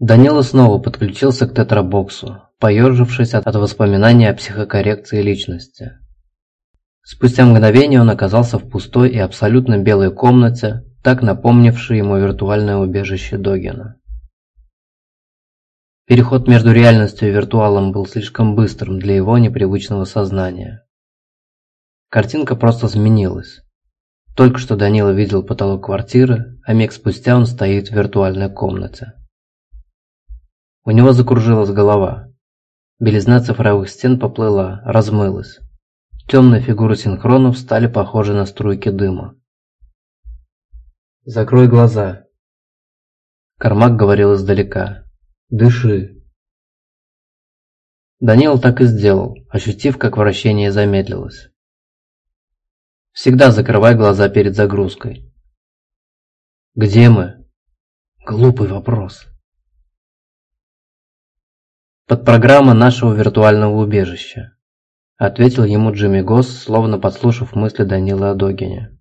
Данила снова подключился к тетрабоксу, поежившись от воспоминаний о психокоррекции личности. Спустя мгновение он оказался в пустой и абсолютно белой комнате, так напомнившей ему виртуальное убежище Догина. Переход между реальностью и виртуалом был слишком быстрым для его непривычного сознания. Картинка просто сменилась. Только что Данила видел потолок квартиры, а миг спустя он стоит в виртуальной комнате. У него закружилась голова. Белизна цифровых стен поплыла, размылась. Темные фигуры синхронов стали похожи на струйки дыма. «Закрой глаза!» Кармак говорил издалека. «Дыши!» Даниил так и сделал, ощутив, как вращение замедлилось. Всегда закрывай глаза перед загрузкой. «Где мы?» Глупый вопрос. Под программа нашего виртуального убежища ответил ему Джимми Госс, словно подслушав мысли Данила о Догине.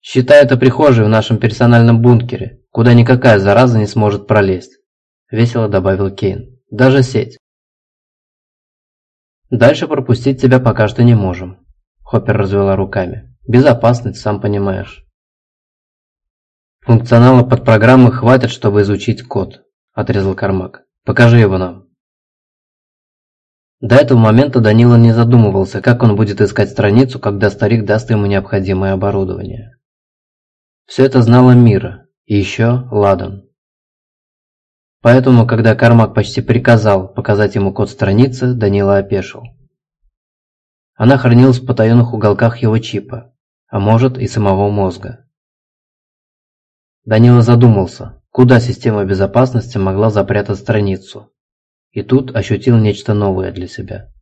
«Считай это прихожей в нашем персональном бункере, куда никакая зараза не сможет пролезть», – весело добавил Кейн. «Даже сеть». «Дальше пропустить тебя пока что не можем», – Хоппер развела руками. «Безопасность, сам понимаешь». «Функционала под программы хватит, чтобы изучить код», – отрезал Кармак. «Покажи его нам». До этого момента Данила не задумывался, как он будет искать страницу, когда старик даст ему необходимое оборудование. Все это знала Мира, и еще Ладан. Поэтому, когда Кармак почти приказал показать ему код страницы, Данила опешил. Она хранилась в потаенных уголках его чипа, а может и самого мозга. Данила задумался, куда система безопасности могла запрятать страницу, и тут ощутил нечто новое для себя.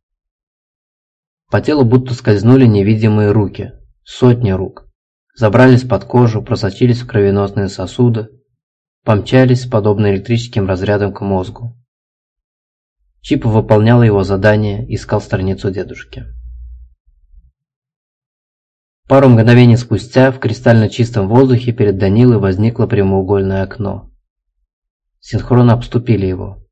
По телу будто скользнули невидимые руки, сотни рук. Забрались под кожу, просочились в кровеносные сосуды, помчались, подобно электрическим разрядам к мозгу. Чип выполнял его задание, искал страницу дедушки. Пару мгновений спустя в кристально чистом воздухе перед Данилой возникло прямоугольное окно. Синхронно обступили его.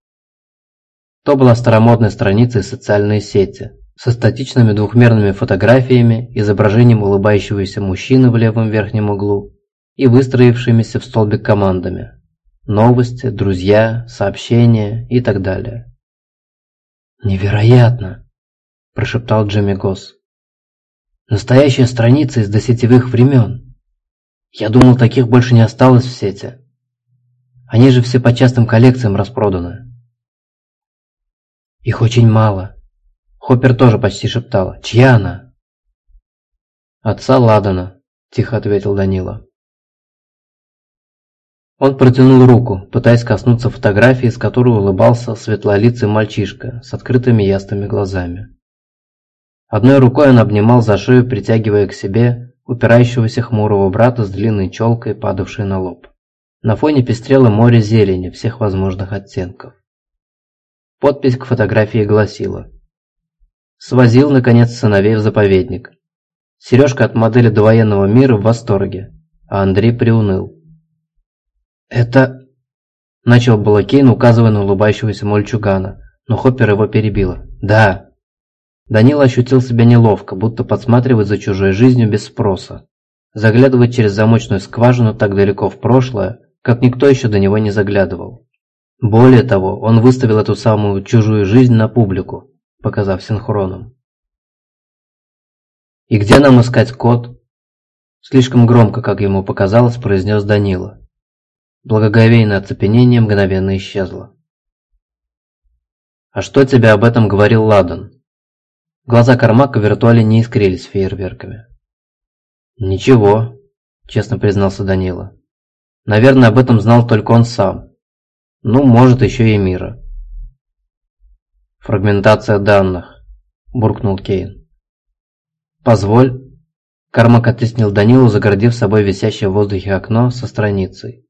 То была старомодная страница социальной сети, со статичными двухмерными фотографиями, изображением улыбающегося мужчины в левом верхнем углу и выстроившимися в столбик командами. Новости, друзья, сообщения и так далее. «Невероятно!» – прошептал Джимми Госс. «Настоящая страница из досетевых времен. Я думал, таких больше не осталось в сети. Они же все по частным коллекциям распроданы». Их очень мало. Хоппер тоже почти шептала. Чья она? Отца Ладана, тихо ответил Данила. Он протянул руку, пытаясь коснуться фотографии, с которой улыбался светлолицый мальчишка с открытыми ясными глазами. Одной рукой он обнимал за шею, притягивая к себе упирающегося хмурого брата с длинной челкой, падавшей на лоб. На фоне пестрело море зелени всех возможных оттенков. Подпись к фотографии гласила «Свозил, наконец, сыновей в заповедник. Сережка от модели довоенного мира в восторге, а Андрей приуныл». «Это...» – начал было Кейн, указывая на улыбающегося мальчугана, но Хоппер его перебила. «Да». Данил ощутил себя неловко, будто подсматривает за чужой жизнью без спроса. Заглядывать через замочную скважину так далеко в прошлое, как никто еще до него не заглядывал. Более того, он выставил эту самую чужую жизнь на публику, показав синхроном. «И где нам искать код?» Слишком громко, как ему показалось, произнес Данила. Благоговейное оцепенение мгновенно исчезло. «А что тебе об этом говорил Ладан?» Глаза Кармака в виртуале не искрились фейерверками. «Ничего», – честно признался Данила. «Наверное, об этом знал только он сам. Ну, может, еще и мира. Фрагментация данных, буркнул Кейн. Позволь. Кармак оттеснил Данилу, загородив собой висящее в воздухе окно со страницей.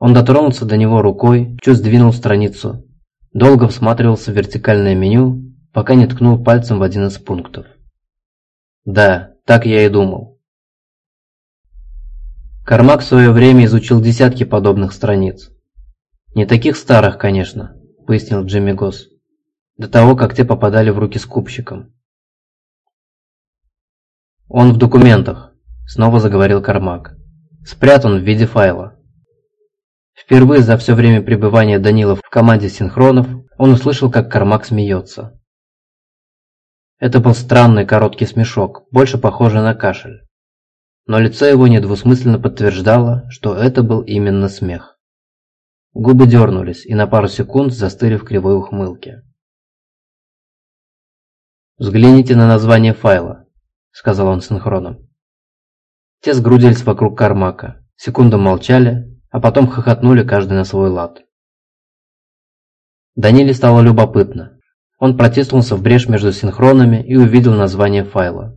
Он дотронулся до него рукой, чуть сдвинул страницу. Долго всматривался в вертикальное меню, пока не ткнул пальцем в один из пунктов. Да, так я и думал. Кармак в свое время изучил десятки подобных страниц. «Не таких старых, конечно», — пояснил Джимми Госс. «До того, как те попадали в руки скупщикам». «Он в документах», — снова заговорил Кармак. «Спрятан в виде файла». Впервые за все время пребывания Данила в команде синхронов он услышал, как Кармак смеется. Это был странный короткий смешок, больше похожий на кашель. Но лицо его недвусмысленно подтверждало, что это был именно смех. Губы дернулись и на пару секунд застыли в кривой ухмылке. «Взгляните на название файла», — сказал он синхроном. Те сгрудились вокруг Кармака, секунду молчали, а потом хохотнули каждый на свой лад. Даниле стало любопытно. Он протиснулся в брешь между синхронами и увидел название файла.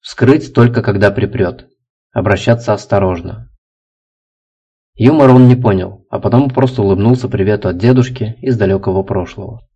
Вскрыть только когда припрет. Обращаться осторожно. Юмор он не понял, а потом просто улыбнулся привету от дедушки из далекого прошлого.